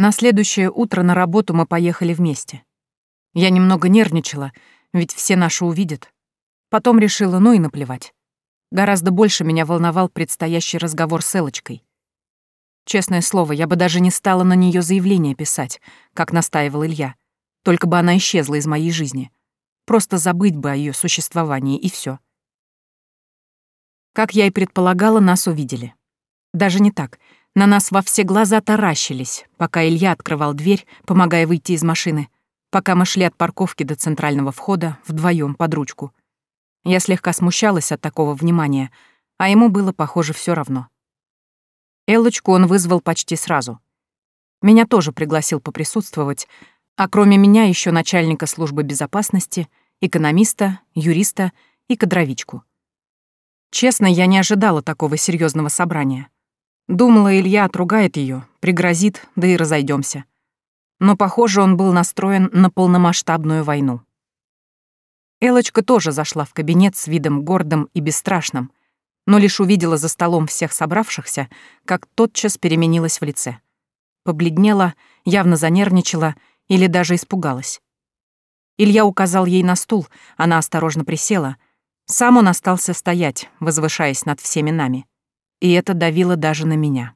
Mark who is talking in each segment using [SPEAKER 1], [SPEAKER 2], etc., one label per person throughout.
[SPEAKER 1] На следующее утро на работу мы поехали вместе. Я немного нервничала, ведь все наши увидят. Потом решила, ну и наплевать. Гораздо больше меня волновал предстоящий разговор с Элочкой. Честное слово, я бы даже не стала на нее заявление писать, как настаивал Илья. Только бы она исчезла из моей жизни. Просто забыть бы о ее существовании, и все. Как я и предполагала, нас увидели. Даже не так. На нас во все глаза таращились, пока Илья открывал дверь, помогая выйти из машины, пока мы шли от парковки до центрального входа вдвоем под ручку. Я слегка смущалась от такого внимания, а ему было, похоже, все равно. Эллочку он вызвал почти сразу. Меня тоже пригласил поприсутствовать, а кроме меня еще начальника службы безопасности, экономиста, юриста и кадровичку. Честно, я не ожидала такого серьезного собрания. Думала, Илья отругает ее, пригрозит, да и разойдемся. Но, похоже, он был настроен на полномасштабную войну. Элочка тоже зашла в кабинет с видом гордым и бесстрашным, но лишь увидела за столом всех собравшихся, как тотчас переменилась в лице. Побледнела, явно занервничала или даже испугалась. Илья указал ей на стул, она осторожно присела. Сам он остался стоять, возвышаясь над всеми нами. И это давило даже на меня.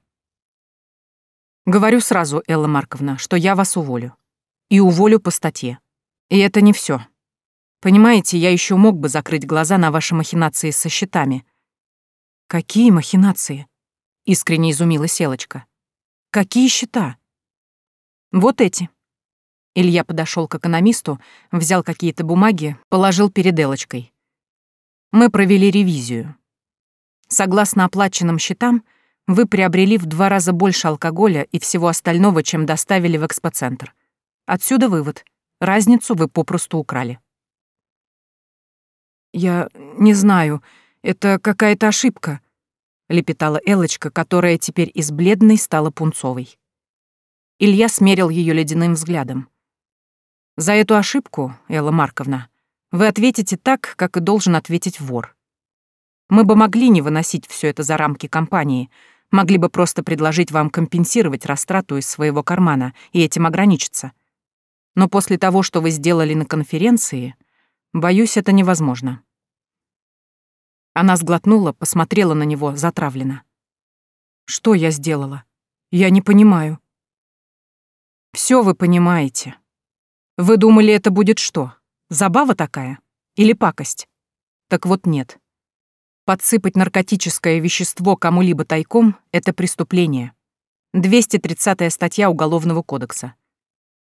[SPEAKER 1] Говорю сразу, Элла Марковна, что я вас уволю. И уволю по статье. И это не все. Понимаете, я еще мог бы закрыть глаза на ваши махинации со счетами, «Какие махинации?» — искренне изумила Селочка. «Какие счета?» «Вот эти». Илья подошел к экономисту, взял какие-то бумаги, положил перед Элочкой. «Мы провели ревизию. Согласно оплаченным счетам, вы приобрели в два раза больше алкоголя и всего остального, чем доставили в экспоцентр. Отсюда вывод. Разницу вы попросту украли». «Я не знаю», это какая-то ошибка», — лепетала Элочка, которая теперь из бледной стала пунцовой. Илья смерил ее ледяным взглядом. «За эту ошибку, Элла Марковна, вы ответите так, как и должен ответить вор. Мы бы могли не выносить все это за рамки компании, могли бы просто предложить вам компенсировать растрату из своего кармана и этим ограничиться. Но после того, что вы сделали на конференции, боюсь, это невозможно. Она сглотнула, посмотрела на него затравленно. «Что я сделала? Я не понимаю». Все вы понимаете. Вы думали, это будет что? Забава такая? Или пакость? Так вот нет. Подсыпать наркотическое вещество кому-либо тайком — это преступление. 230-я статья Уголовного кодекса.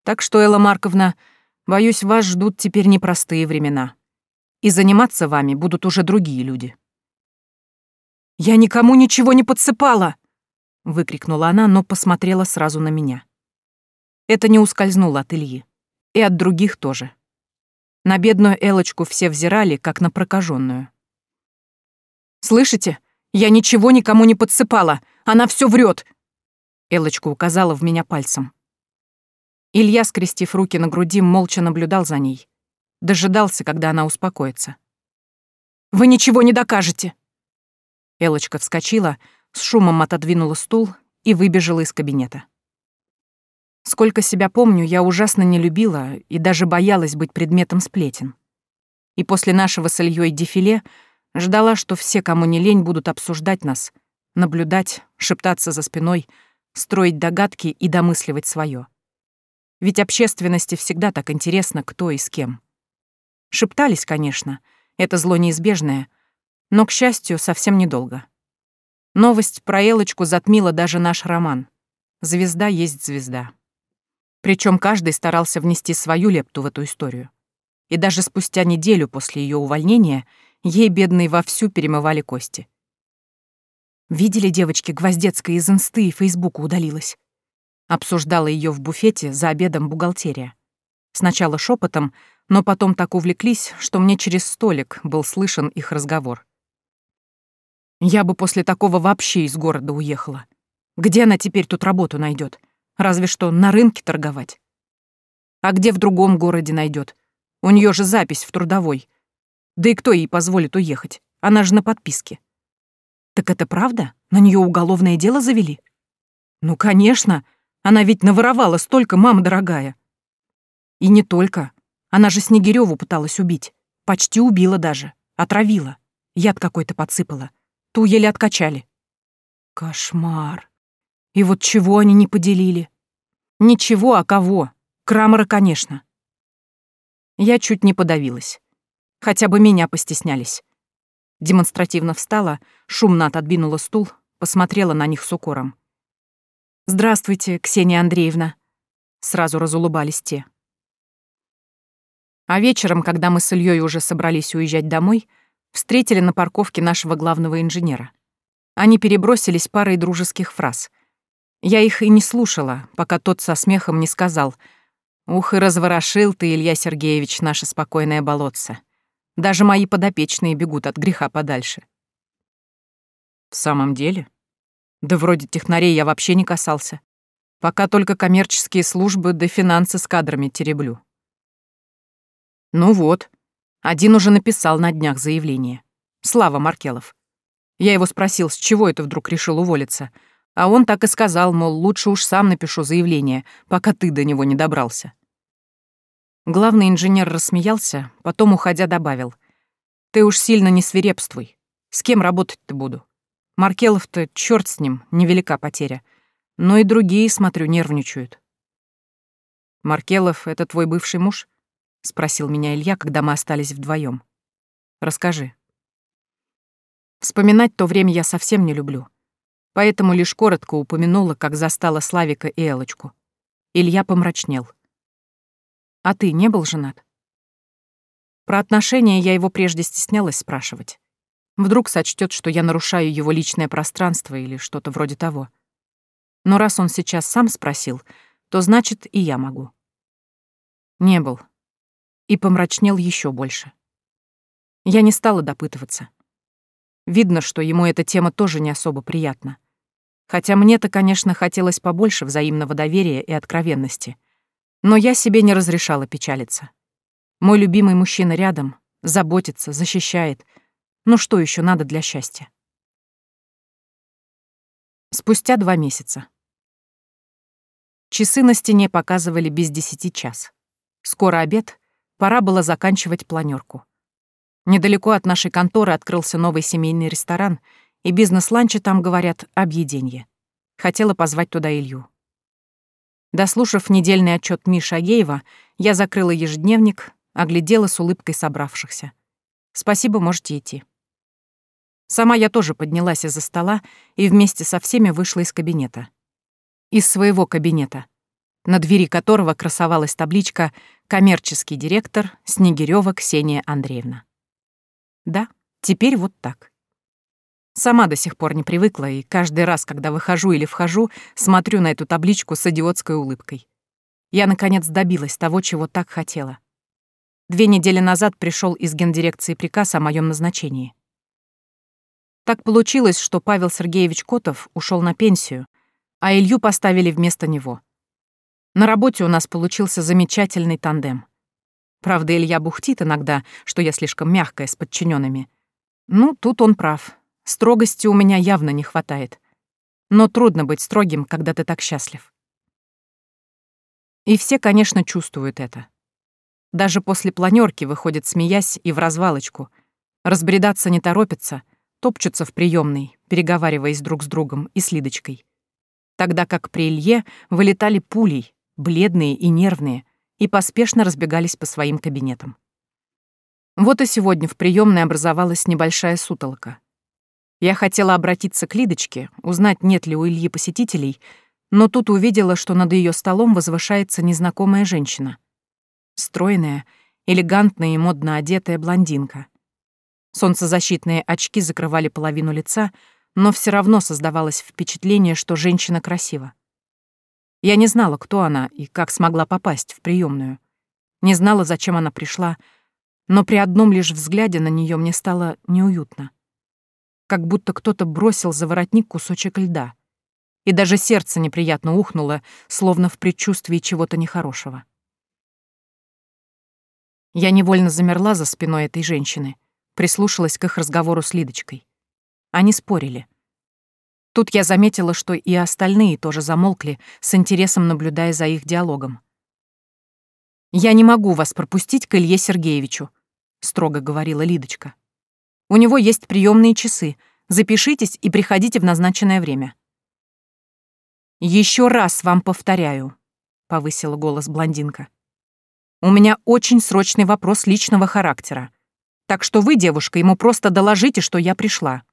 [SPEAKER 1] Так что, Элла Марковна, боюсь, вас ждут теперь непростые времена и заниматься вами будут уже другие люди. «Я никому ничего не подсыпала!» — выкрикнула она, но посмотрела сразу на меня. Это не ускользнуло от Ильи. И от других тоже. На бедную Элочку все взирали, как на прокаженную. «Слышите? Я ничего никому не подсыпала! Она все врет!» Элочка указала в меня пальцем. Илья, скрестив руки на груди, молча наблюдал за ней дожидался, когда она успокоится. «Вы ничего не докажете!» Элочка вскочила, с шумом отодвинула стул и выбежала из кабинета. Сколько себя помню, я ужасно не любила и даже боялась быть предметом сплетен. И после нашего с Ильей дефиле ждала, что все, кому не лень, будут обсуждать нас, наблюдать, шептаться за спиной, строить догадки и домысливать свое. Ведь общественности всегда так интересно, кто и с кем. Шептались, конечно, это зло неизбежное, но, к счастью, совсем недолго. Новость про Элочку затмила даже наш роман. Звезда есть звезда. Причем каждый старался внести свою лепту в эту историю. И даже спустя неделю после ее увольнения ей, бедной, вовсю перемывали кости. Видели девочки, Гвоздецкая из инсты и фейсбука удалилась. Обсуждала ее в буфете за обедом бухгалтерия. Сначала шепотом, но потом так увлеклись, что мне через столик был слышен их разговор. Я бы после такого вообще из города уехала. Где она теперь тут работу найдет? Разве что на рынке торговать. А где в другом городе найдет? У нее же запись в трудовой. Да и кто ей позволит уехать? Она же на подписке. Так это правда? На нее уголовное дело завели? Ну, конечно. Она ведь наворовала столько, мама дорогая. И не только. Она же Снегирёву пыталась убить. Почти убила даже. Отравила. Яд какой-то подсыпала. Ту еле откачали. Кошмар. И вот чего они не поделили? Ничего, а кого? Крамера, конечно. Я чуть не подавилась. Хотя бы меня постеснялись. Демонстративно встала, шумно отодвинула стул, посмотрела на них с укором. «Здравствуйте, Ксения Андреевна», — сразу разулыбались те. А вечером, когда мы с Ильей уже собрались уезжать домой, встретили на парковке нашего главного инженера. Они перебросились парой дружеских фраз. Я их и не слушала, пока тот со смехом не сказал «Ух, и разворошил ты, Илья Сергеевич, наше спокойное болотце. Даже мои подопечные бегут от греха подальше». «В самом деле?» Да вроде технарей я вообще не касался. Пока только коммерческие службы да финансы с кадрами тереблю. Ну вот. Один уже написал на днях заявление. Слава Маркелов. Я его спросил, с чего это вдруг решил уволиться. А он так и сказал, мол, лучше уж сам напишу заявление, пока ты до него не добрался. Главный инженер рассмеялся, потом, уходя, добавил. «Ты уж сильно не свирепствуй. С кем работать-то буду? Маркелов-то, черт с ним, невелика потеря. Но и другие, смотрю, нервничают. «Маркелов — это твой бывший муж?» — спросил меня Илья, когда мы остались вдвоем. «Расскажи». Вспоминать то время я совсем не люблю. Поэтому лишь коротко упомянула, как застала Славика и Элочку. Илья помрачнел. «А ты не был женат?» Про отношения я его прежде стеснялась спрашивать. Вдруг сочтет, что я нарушаю его личное пространство или что-то вроде того. Но раз он сейчас сам спросил, то значит и я могу. Не был. И помрачнел еще больше. Я не стала допытываться. Видно, что ему эта тема тоже не особо приятна. Хотя мне-то, конечно, хотелось побольше взаимного доверия и откровенности. Но я себе не разрешала печалиться. Мой любимый мужчина рядом, заботится, защищает — ну что еще надо для счастья? Спустя два месяца. Часы на стене показывали без десяти час. Скоро обед, пора было заканчивать планерку. Недалеко от нашей конторы открылся новый семейный ресторан, и бизнес-ланчи там, говорят, объеденье. Хотела позвать туда Илью. Дослушав недельный отчет Миши Агеева, я закрыла ежедневник, оглядела с улыбкой собравшихся. «Спасибо, можете идти». Сама я тоже поднялась из-за стола и вместе со всеми вышла из кабинета. Из своего кабинета, на двери которого красовалась табличка «Коммерческий директор Снегирёва Ксения Андреевна». Да, теперь вот так. Сама до сих пор не привыкла, и каждый раз, когда выхожу или вхожу, смотрю на эту табличку с идиотской улыбкой. Я, наконец, добилась того, чего так хотела. Две недели назад пришел из гендирекции приказ о моем назначении. Так получилось, что Павел Сергеевич Котов ушел на пенсию, а Илью поставили вместо него. На работе у нас получился замечательный тандем. Правда, Илья бухтит иногда, что я слишком мягкая с подчиненными. Ну, тут он прав. Строгости у меня явно не хватает. Но трудно быть строгим, когда ты так счастлив. И все, конечно, чувствуют это. Даже после планерки выходят, смеясь, и в развалочку. Разбредаться не торопятся — топчутся в приемной, переговариваясь друг с другом и с Лидочкой. Тогда как при Илье вылетали пулей, бледные и нервные, и поспешно разбегались по своим кабинетам. Вот и сегодня в приемной образовалась небольшая сутолока. Я хотела обратиться к Лидочке, узнать, нет ли у Ильи посетителей, но тут увидела, что над ее столом возвышается незнакомая женщина. Стройная, элегантная и модно одетая блондинка — Солнцезащитные очки закрывали половину лица, но все равно создавалось впечатление, что женщина красива. Я не знала, кто она и как смогла попасть в приемную. Не знала, зачем она пришла, но при одном лишь взгляде на нее мне стало неуютно. Как будто кто-то бросил за воротник кусочек льда. И даже сердце неприятно ухнуло, словно в предчувствии чего-то нехорошего. Я невольно замерла за спиной этой женщины — прислушалась к их разговору с Лидочкой. Они спорили. Тут я заметила, что и остальные тоже замолкли, с интересом наблюдая за их диалогом. «Я не могу вас пропустить к Илье Сергеевичу», — строго говорила Лидочка. «У него есть приемные часы. Запишитесь и приходите в назначенное время». Еще раз вам повторяю», — повысила голос блондинка. «У меня очень срочный вопрос личного характера. Так что вы, девушка, ему просто доложите, что я пришла».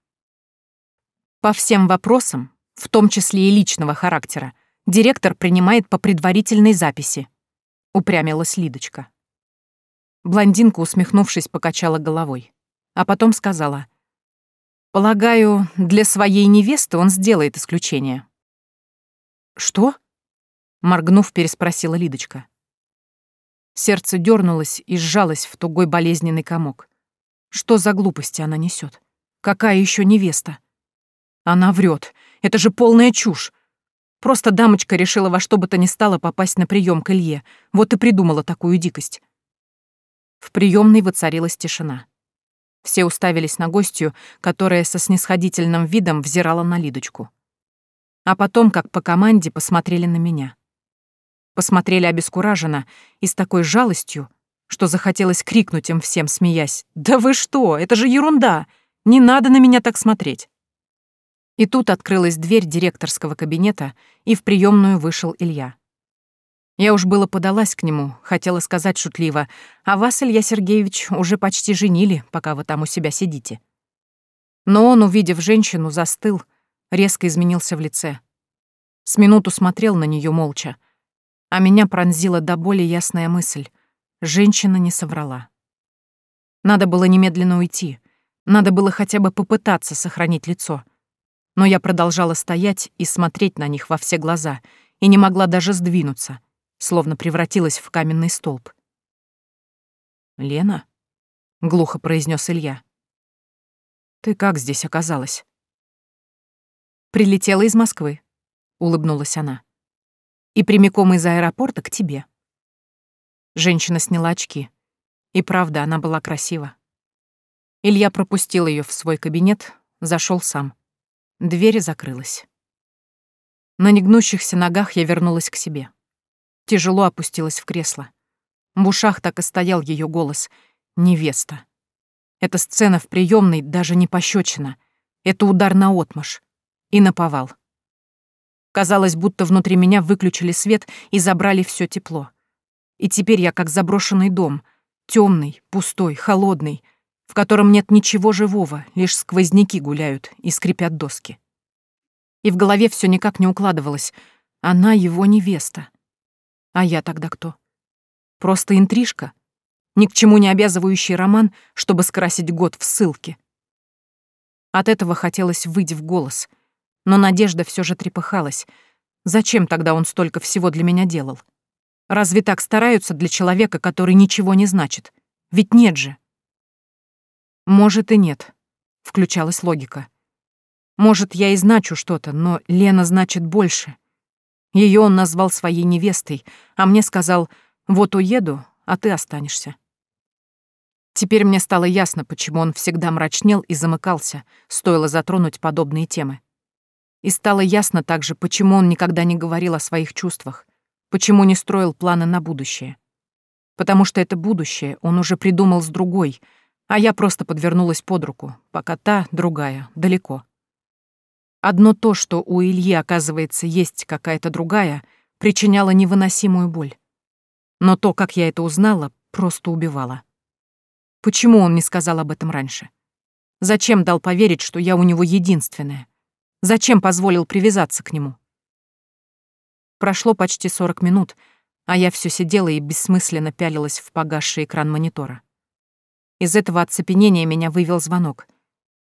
[SPEAKER 1] По всем вопросам, в том числе и личного характера, директор принимает по предварительной записи. Упрямилась Лидочка. Блондинка, усмехнувшись, покачала головой. А потом сказала. «Полагаю, для своей невесты он сделает исключение». «Что?» — моргнув, переспросила Лидочка. Сердце дернулось и сжалось в тугой болезненный комок. Что за глупости она несет? Какая еще невеста? Она врет. Это же полная чушь. Просто дамочка решила во что бы то ни стало попасть на прием к Илье. Вот и придумала такую дикость. В приемной воцарилась тишина. Все уставились на гостью, которая со снисходительным видом взирала на Лидочку. А потом, как по команде, посмотрели на меня. Посмотрели обескураженно и с такой жалостью, что захотелось крикнуть им всем, смеясь. «Да вы что? Это же ерунда! Не надо на меня так смотреть!» И тут открылась дверь директорского кабинета, и в приемную вышел Илья. Я уж было подалась к нему, хотела сказать шутливо, «А вас, Илья Сергеевич, уже почти женили, пока вы там у себя сидите». Но он, увидев женщину, застыл, резко изменился в лице. С минуту смотрел на нее молча, а меня пронзила до боли ясная мысль. Женщина не соврала. Надо было немедленно уйти, надо было хотя бы попытаться сохранить лицо — но я продолжала стоять и смотреть на них во все глаза и не могла даже сдвинуться, словно превратилась в каменный столб. «Лена?» — глухо произнес Илья. «Ты как здесь оказалась?» «Прилетела из Москвы», — улыбнулась она. «И прямиком из аэропорта к тебе». Женщина сняла очки. И правда, она была красива. Илья пропустил ее в свой кабинет, зашел сам. Дверь закрылась. На негнущихся ногах я вернулась к себе. Тяжело опустилась в кресло. В ушах так и стоял ее голос. «Невеста». Эта сцена в приемной даже не пощечина. Это удар на отмаш. И наповал. Казалось, будто внутри меня выключили свет и забрали все тепло. И теперь я как заброшенный дом, темный, пустой, холодный, в котором нет ничего живого, лишь сквозняки гуляют и скрипят доски. И в голове все никак не укладывалось. Она его невеста. А я тогда кто? Просто интрижка? Ни к чему не обязывающий роман, чтобы скрасить год в ссылке. От этого хотелось выйти в голос. Но надежда все же трепыхалась. Зачем тогда он столько всего для меня делал? Разве так стараются для человека, который ничего не значит? Ведь нет же. Может и нет, включалась логика. Может, я и значу что-то, но Лена значит больше. Ее он назвал своей невестой, а мне сказал «Вот уеду, а ты останешься». Теперь мне стало ясно, почему он всегда мрачнел и замыкался, стоило затронуть подобные темы. И стало ясно также, почему он никогда не говорил о своих чувствах, почему не строил планы на будущее. Потому что это будущее он уже придумал с другой — а я просто подвернулась под руку, пока та, другая, далеко. Одно то, что у Ильи, оказывается, есть какая-то другая, причиняло невыносимую боль. Но то, как я это узнала, просто убивало. Почему он не сказал об этом раньше? Зачем дал поверить, что я у него единственная? Зачем позволил привязаться к нему? Прошло почти 40 минут, а я все сидела и бессмысленно пялилась в погасший экран монитора. Из этого оцепенения меня вывел звонок.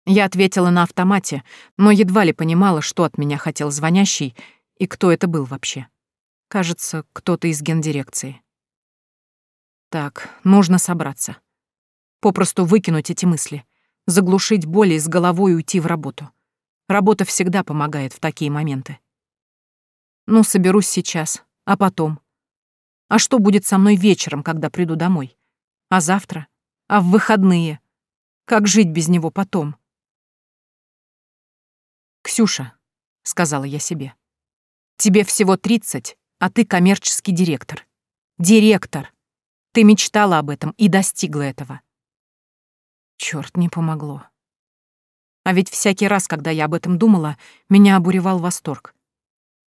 [SPEAKER 1] Я ответила на автомате, но едва ли понимала, что от меня хотел звонящий и кто это был вообще. Кажется, кто-то из гендирекции. Так, нужно собраться. Попросту выкинуть эти мысли, заглушить боль и с головой уйти в работу. Работа всегда помогает в такие моменты. Ну, соберусь сейчас, а потом. А что будет со мной вечером, когда приду домой? А завтра? А в выходные? Как жить без него потом? «Ксюша», — сказала я себе. «Тебе всего тридцать, а ты коммерческий директор. Директор! Ты мечтала об этом и достигла этого». Чёрт, не помогло. А ведь всякий раз, когда я об этом думала, меня обуревал восторг.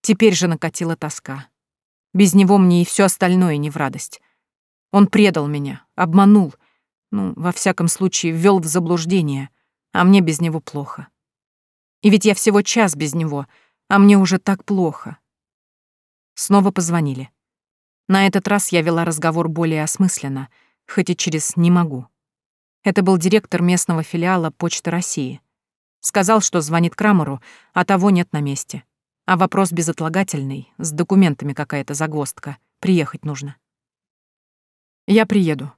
[SPEAKER 1] Теперь же накатила тоска. Без него мне и все остальное не в радость. Он предал меня, обманул, ну, во всяком случае, ввел в заблуждение, а мне без него плохо. И ведь я всего час без него, а мне уже так плохо. Снова позвонили. На этот раз я вела разговор более осмысленно, хоть и через «не могу». Это был директор местного филиала Почты России. Сказал, что звонит Крамеру, а того нет на месте. А вопрос безотлагательный, с документами какая-то загвоздка. Приехать нужно. Я приеду.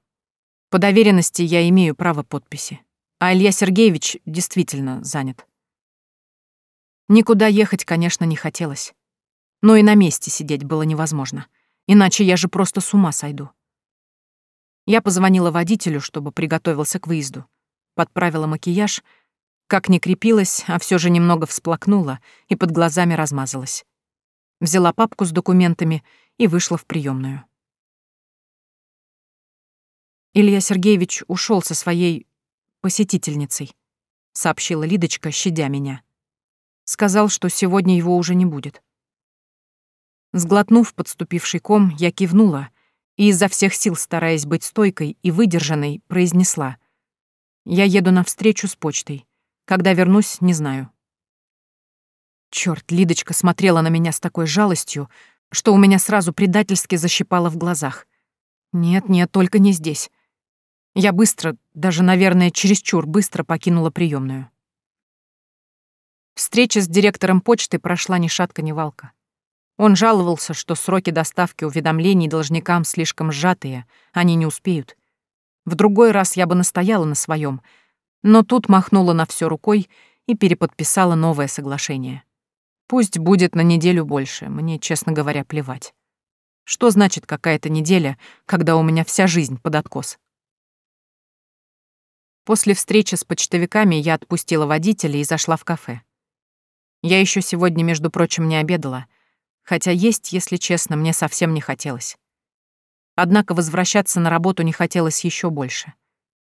[SPEAKER 1] По доверенности я имею право подписи. А Илья Сергеевич действительно занят. Никуда ехать, конечно, не хотелось. Но и на месте сидеть было невозможно. Иначе я же просто с ума сойду. Я позвонила водителю, чтобы приготовился к выезду. Подправила макияж, как не крепилась, а все же немного всплакнула и под глазами размазалась. Взяла папку с документами и вышла в приемную. Илья Сергеевич ушел со своей посетительницей, сообщила Лидочка, щадя меня. Сказал, что сегодня его уже не будет. Сглотнув подступивший ком, я кивнула и изо всех сил, стараясь быть стойкой и выдержанной, произнесла. «Я еду на встречу с почтой. Когда вернусь, не знаю». Чёрт, Лидочка смотрела на меня с такой жалостью, что у меня сразу предательски защипало в глазах. Нет, нет, только не здесь. Я быстро, даже, наверное, чересчур быстро покинула приемную. Встреча с директором почты прошла ни шатка, ни валка. Он жаловался, что сроки доставки уведомлений должникам слишком сжатые, они не успеют. В другой раз я бы настояла на своем, но тут махнула на все рукой и переподписала новое соглашение. Пусть будет на неделю больше, мне, честно говоря, плевать. Что значит какая-то неделя, когда у меня вся жизнь под откос? После встречи с почтовиками я отпустила водителя и зашла в кафе. Я еще сегодня, между прочим, не обедала, хотя есть, если честно, мне совсем не хотелось. Однако возвращаться на работу не хотелось еще больше.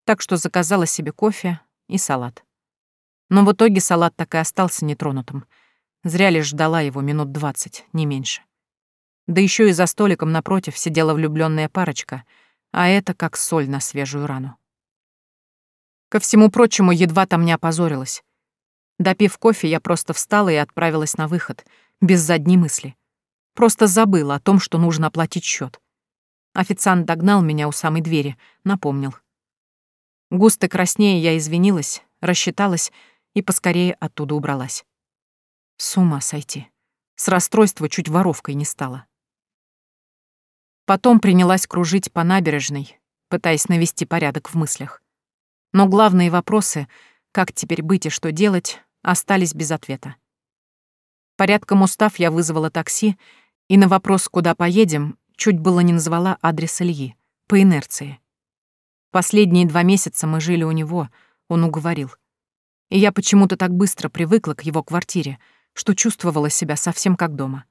[SPEAKER 1] Так что заказала себе кофе и салат. Но в итоге салат так и остался нетронутым. Зря лишь ждала его минут двадцать, не меньше. Да еще и за столиком напротив сидела влюбленная парочка, а это как соль на свежую рану. Ко всему прочему, едва там не опозорилась. Допив кофе, я просто встала и отправилась на выход, без задней мысли. Просто забыла о том, что нужно оплатить счет. Официант догнал меня у самой двери, напомнил. Густо краснее я извинилась, рассчиталась и поскорее оттуда убралась. С ума сойти. С расстройства чуть воровкой не стала. Потом принялась кружить по набережной, пытаясь навести порядок в мыслях. Но главные вопросы, как теперь быть и что делать, остались без ответа. Порядком устав, я вызвала такси, и на вопрос, куда поедем, чуть было не назвала адрес Ильи, по инерции. Последние два месяца мы жили у него, он уговорил. И я почему-то так быстро привыкла к его квартире, что чувствовала себя совсем как дома.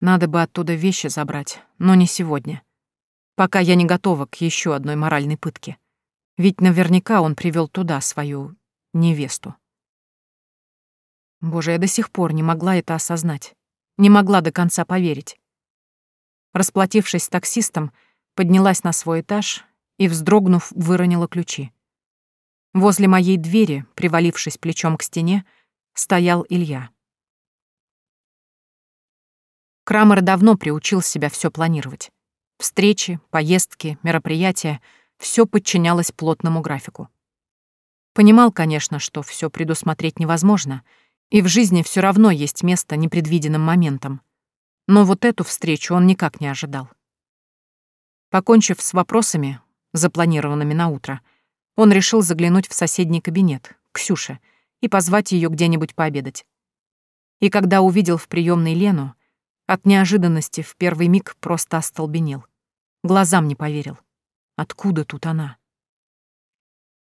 [SPEAKER 1] Надо бы оттуда вещи забрать, но не сегодня. Пока я не готова к еще одной моральной пытке. Ведь наверняка он привел туда свою невесту. Боже, я до сих пор не могла это осознать. Не могла до конца поверить. Расплатившись с таксистом, поднялась на свой этаж и, вздрогнув, выронила ключи. Возле моей двери, привалившись плечом к стене, стоял Илья. Крамер давно приучил себя все планировать. Встречи, поездки, мероприятия — все подчинялось плотному графику. Понимал, конечно, что все предусмотреть невозможно — и в жизни все равно есть место непредвиденным моментам. Но вот эту встречу он никак не ожидал. Покончив с вопросами, запланированными на утро, он решил заглянуть в соседний кабинет, Ксюше, и позвать ее где-нибудь пообедать. И когда увидел в приемной Лену, от неожиданности в первый миг просто остолбенел. Глазам не поверил. Откуда тут она?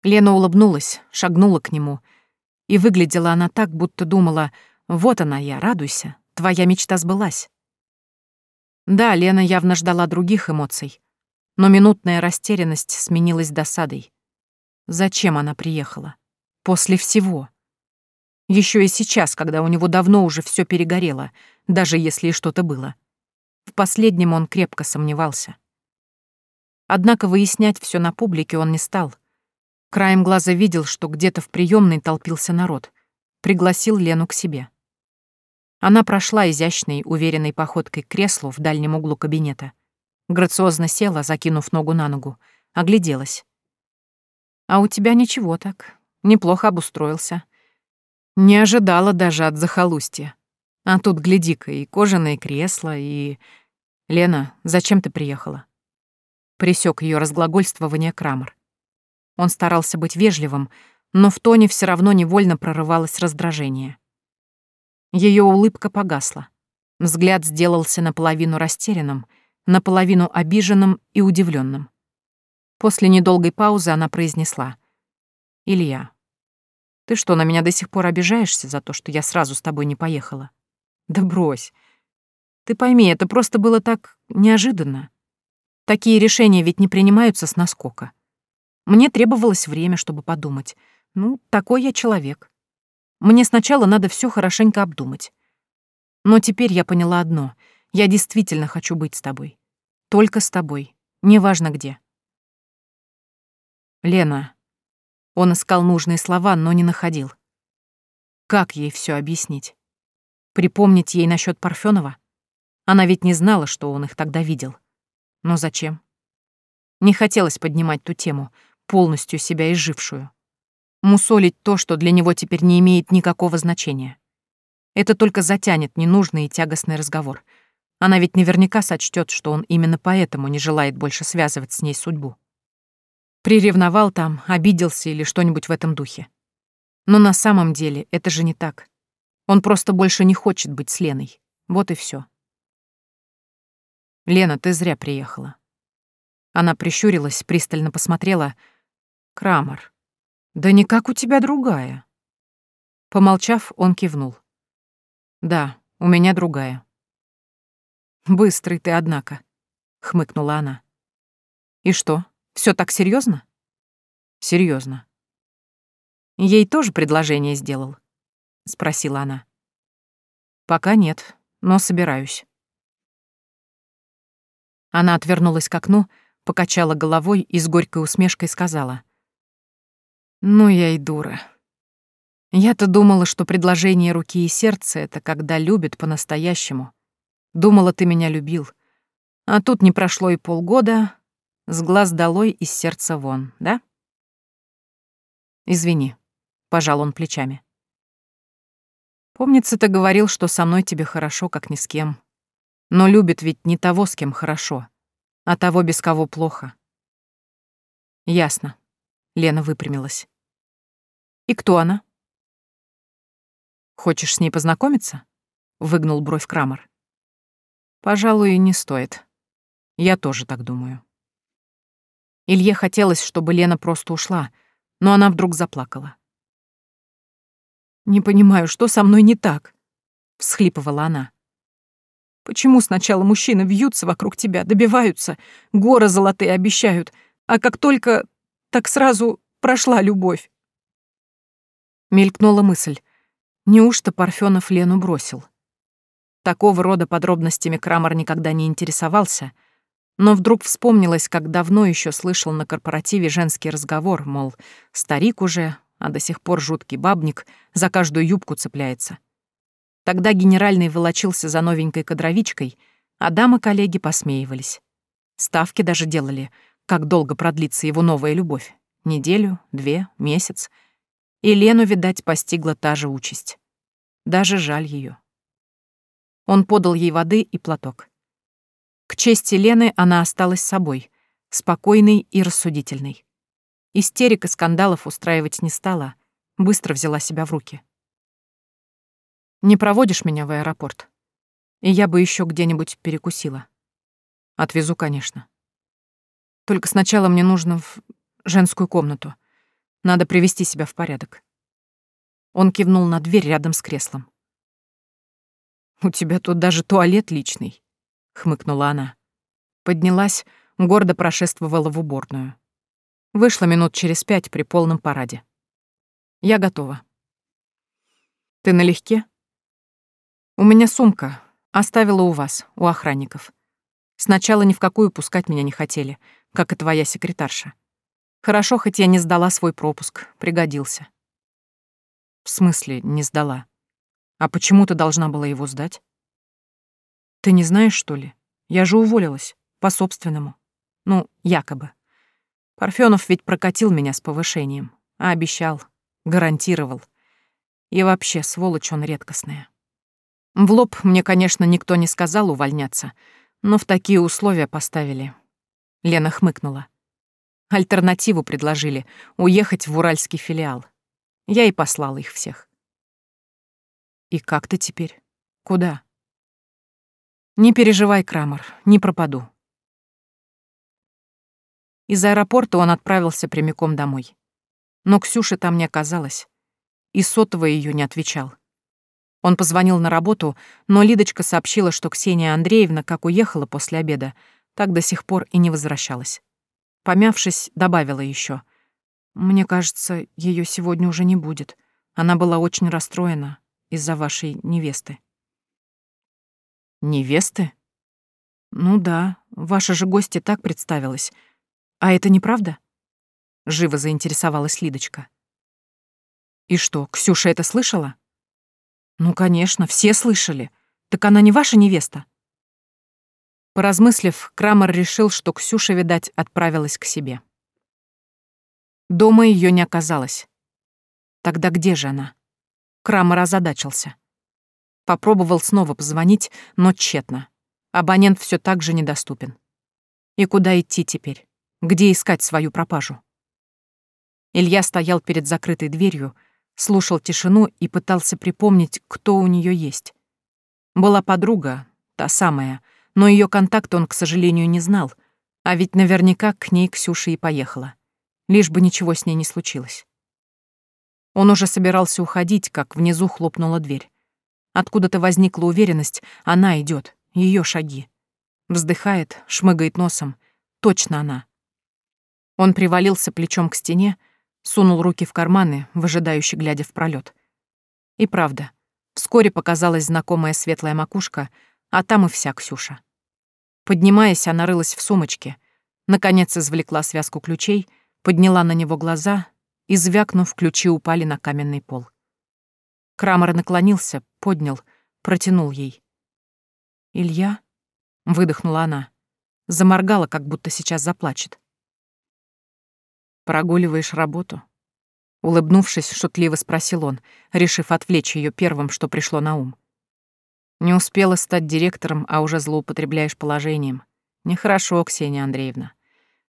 [SPEAKER 1] Лена улыбнулась, шагнула к нему — и выглядела она так, будто думала, Вот она я, радуйся. Твоя мечта сбылась. Да, Лена явно ждала других эмоций, но минутная растерянность сменилась досадой. Зачем она приехала? После всего. Еще и сейчас, когда у него давно уже все перегорело, даже если и что-то было. В последнем он крепко сомневался. Однако выяснять все на публике он не стал. Краем глаза видел, что где-то в приемной толпился народ. Пригласил Лену к себе. Она прошла изящной, уверенной походкой к креслу в дальнем углу кабинета. Грациозно села, закинув ногу на ногу, огляделась. «А у тебя ничего так. Неплохо обустроился. Не ожидала даже от захолустья. А тут, гляди-ка, и кожаные кресла, и... Лена, зачем ты приехала?» Присек ее разглагольствование Крамер. Он старался быть вежливым, но в тоне все равно невольно прорывалось раздражение. Ее улыбка погасла. Взгляд сделался наполовину растерянным, наполовину обиженным и удивленным. После недолгой паузы она произнесла. «Илья, ты что, на меня до сих пор обижаешься за то, что я сразу с тобой не поехала? Да брось. Ты пойми, это просто было так неожиданно. Такие решения ведь не принимаются с наскока. Мне требовалось время, чтобы подумать. Ну, такой я человек. Мне сначала надо все хорошенько обдумать. Но теперь я поняла одно. Я действительно хочу быть с тобой. Только с тобой. Неважно где. Лена. Он искал нужные слова, но не находил. Как ей все объяснить? Припомнить ей насчет Парфенова? Она ведь не знала, что он их тогда видел. Но зачем? Не хотелось поднимать ту тему, полностью себя изжившую мусолить то, что для него теперь не имеет никакого значения. Это только затянет ненужный и тягостный разговор. Она ведь наверняка сочтет, что он именно поэтому не желает больше связывать с ней судьбу. Приревновал там, обиделся или что-нибудь в этом духе. Но на самом деле это же не так. Он просто больше не хочет быть с Леной. Вот и все. «Лена, ты зря приехала». Она прищурилась, пристально посмотрела. «Крамер, «Да никак у тебя другая». Помолчав, он кивнул. «Да, у меня другая». «Быстрый ты, однако», — хмыкнула она. «И что, все так серьезно? Серьезно. «Ей тоже предложение сделал?» — спросила она. «Пока нет, но собираюсь». Она отвернулась к окну, покачала головой и с горькой усмешкой сказала. Ну я и дура. Я-то думала, что предложение руки и сердца — это когда любят по-настоящему. Думала, ты меня любил. А тут не прошло и полгода, с глаз долой и с сердца вон, да? Извини, — пожал он плечами. Помнится, ты говорил, что со мной тебе хорошо, как ни с кем. Но любит ведь не того, с кем хорошо, а того, без кого плохо. Ясно. Лена выпрямилась. И кто она? Хочешь с ней познакомиться? Выгнул бровь Крамер. Пожалуй, не стоит. Я тоже так думаю. Илье хотелось, чтобы Лена просто ушла, но она вдруг заплакала. «Не понимаю, что со мной не так?» — всхлипывала она. «Почему сначала мужчины вьются вокруг тебя, добиваются, горы золотые обещают, а как только, так сразу прошла любовь?» Мелькнула мысль. Неужто Парфенов Лену бросил? Такого рода подробностями Крамер никогда не интересовался, но вдруг вспомнилось, как давно еще слышал на корпоративе женский разговор, мол, старик уже, а до сих пор жуткий бабник, за каждую юбку цепляется. Тогда генеральный волочился за новенькой кадровичкой, а дамы-коллеги посмеивались. Ставки даже делали, как долго продлится его новая любовь. Неделю, две, месяц — и Лену, видать, постигла та же участь. Даже жаль ее. Он подал ей воды и платок. К чести Лены она осталась собой, спокойной и рассудительной. Истерик и скандалов устраивать не стала, быстро взяла себя в руки. «Не проводишь меня в аэропорт? И я бы еще где-нибудь перекусила. Отвезу, конечно. Только сначала мне нужно в женскую комнату. Надо привести себя в порядок. Он кивнул на дверь рядом с креслом. «У тебя тут даже туалет личный», — хмыкнула она. Поднялась, гордо прошествовала в уборную. Вышла минут через пять при полном параде. «Я готова». «Ты налегке?» «У меня сумка. Оставила у вас, у охранников. Сначала ни в какую пускать меня не хотели, как и твоя секретарша. Хорошо, хоть я не сдала свой пропуск, пригодился». «В смысле не сдала?» А почему ты должна была его сдать? Ты не знаешь, что ли? Я же уволилась. По-собственному. Ну, якобы. Парфенов ведь прокатил меня с повышением. А обещал. Гарантировал. И вообще, сволочь он редкостная. В лоб мне, конечно, никто не сказал увольняться, но в такие условия поставили. Лена хмыкнула. Альтернативу предложили — уехать в уральский филиал. Я и послала их всех. И как ты теперь? Куда? Не переживай, Крамер, не пропаду. Из аэропорта он отправился прямиком домой. Но Ксюши там не оказалось. И сотовый ее не отвечал. Он позвонил на работу, но Лидочка сообщила, что Ксения Андреевна, как уехала после обеда, так до сих пор и не возвращалась. Помявшись, добавила еще: «Мне кажется, ее сегодня уже не будет. Она была очень расстроена из-за вашей невесты. Невесты? Ну да, ваша же гостья так представилась. А это неправда? Живо заинтересовалась Лидочка. И что, Ксюша это слышала? Ну, конечно, все слышали. Так она не ваша невеста? Поразмыслив, Крамер решил, что Ксюша, видать, отправилась к себе. Дома ее не оказалось. Тогда где же она? Крамер озадачился. Попробовал снова позвонить, но тщетно. Абонент все так же недоступен. И куда идти теперь? Где искать свою пропажу? Илья стоял перед закрытой дверью, слушал тишину и пытался припомнить, кто у нее есть. Была подруга, та самая, но ее контакт он, к сожалению, не знал, а ведь наверняка к ней Ксюша и поехала. Лишь бы ничего с ней не случилось. Он уже собирался уходить, как внизу хлопнула дверь. Откуда-то возникла уверенность, она идет, ее шаги. Вздыхает, шмыгает носом. Точно она. Он привалился плечом к стене, сунул руки в карманы, выжидающе глядя в пролет. И правда, вскоре показалась знакомая светлая макушка, а там и вся Ксюша. Поднимаясь, она рылась в сумочке, наконец извлекла связку ключей, подняла на него глаза и, звякнув, ключи упали на каменный пол. Крамер наклонился, поднял, протянул ей. «Илья?» — выдохнула она. Заморгала, как будто сейчас заплачет. «Прогуливаешь работу?» Улыбнувшись, шутливо спросил он, решив отвлечь ее первым, что пришло на ум. «Не успела стать директором, а уже злоупотребляешь положением. Нехорошо, Ксения Андреевна.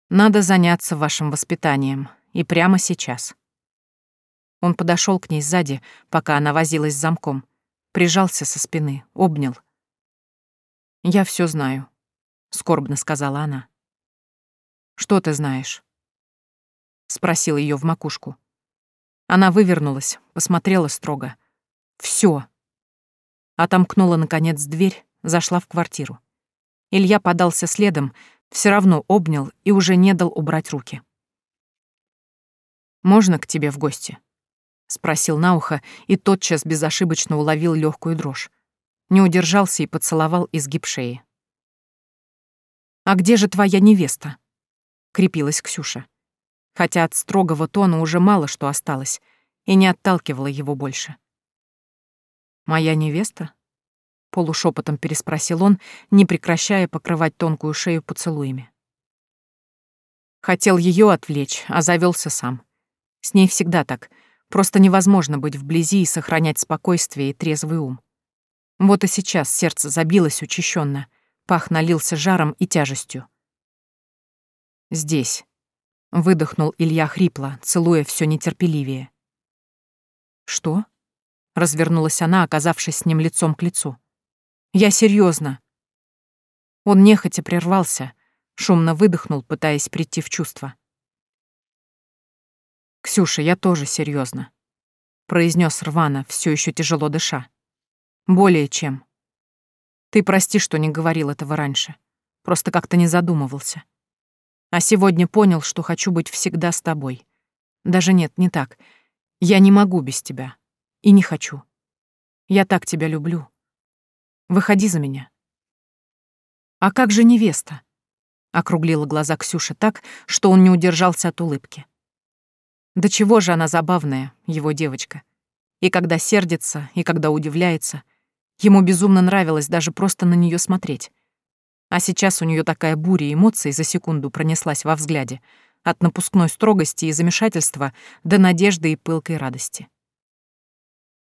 [SPEAKER 1] Надо заняться вашим воспитанием, и прямо сейчас. Он подошел к ней сзади, пока она возилась с замком, прижался со спины, обнял. «Я все знаю», — скорбно сказала она. «Что ты знаешь?» — спросил ее в макушку. Она вывернулась, посмотрела строго. Все. Отомкнула, наконец, дверь, зашла в квартиру. Илья подался следом, все равно обнял и уже не дал убрать руки. «Можно к тебе в гости?» — спросил на ухо и тотчас безошибочно уловил легкую дрожь. Не удержался и поцеловал изгиб шеи. «А где же твоя невеста?» — крепилась Ксюша. Хотя от строгого тона уже мало что осталось, и не отталкивала его больше. «Моя невеста?» — полушепотом переспросил он, не прекращая покрывать тонкую шею поцелуями. Хотел ее отвлечь, а завелся сам. С ней всегда так. Просто невозможно быть вблизи и сохранять спокойствие и трезвый ум. Вот и сейчас сердце забилось учащенно, пах налился жаром и тяжестью. «Здесь», — выдохнул Илья хрипло, целуя все нетерпеливее. «Что?» — развернулась она, оказавшись с ним лицом к лицу. «Я серьезно. Он нехотя прервался, шумно выдохнул, пытаясь прийти в чувство. «Ксюша, я тоже серьезно, произнес рвано, все еще тяжело дыша. «Более чем. Ты прости, что не говорил этого раньше. Просто как-то не задумывался. А сегодня понял, что хочу быть всегда с тобой. Даже нет, не так. Я не могу без тебя. И не хочу. Я так тебя люблю. Выходи за меня. А как же невеста? Округлила глаза Ксюша так, что он не удержался от улыбки. Да чего же она забавная, его девочка. И когда сердится, и когда удивляется. Ему безумно нравилось даже просто на нее смотреть. А сейчас у нее такая буря эмоций за секунду пронеслась во взгляде, от напускной строгости и замешательства до надежды и пылкой радости.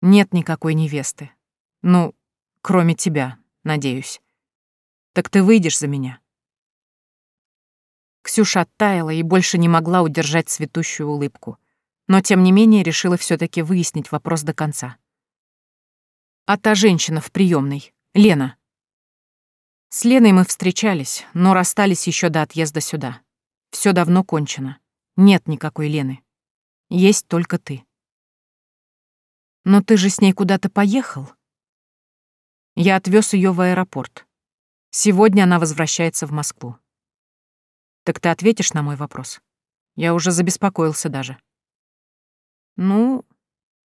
[SPEAKER 1] Нет никакой невесты. Ну, кроме тебя, надеюсь. Так ты выйдешь за меня. Ксюша оттаяла и больше не могла удержать цветущую улыбку, но тем не менее решила все таки выяснить вопрос до конца. А та женщина в приемной, Лена. С Леной мы встречались, но расстались еще до отъезда сюда. Все давно кончено. Нет никакой Лены. Есть только ты. Но ты же с ней куда-то поехал? Я отвез ее в аэропорт. Сегодня она возвращается в Москву. Так ты ответишь на мой вопрос? Я уже забеспокоился даже. Ну,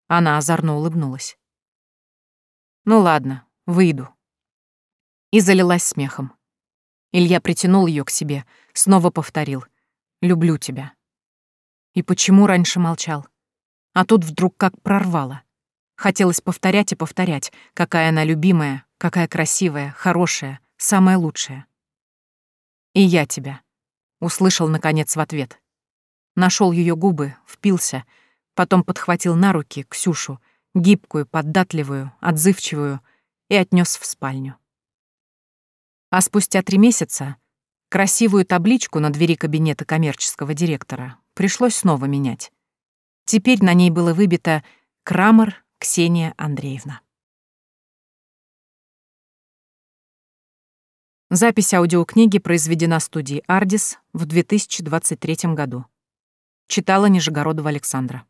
[SPEAKER 1] она озорно улыбнулась. Ну ладно, выйду. И залилась смехом. Илья притянул ее к себе, снова повторил. «Люблю тебя». И почему раньше молчал? А тут вдруг как прорвало. Хотелось повторять и повторять, какая она любимая, какая красивая, хорошая, самая лучшая. «И я тебя», Услышал, наконец, в ответ. Нашел ее губы, впился, потом подхватил на руки Ксюшу, гибкую, податливую, отзывчивую, и отнес в спальню. А спустя три месяца красивую табличку на двери кабинета коммерческого директора пришлось снова менять. Теперь на ней было выбито «Крамер Ксения Андреевна». Запись аудиокниги произведена студией «Ардис» в 2023 году. Читала Нижегородова Александра.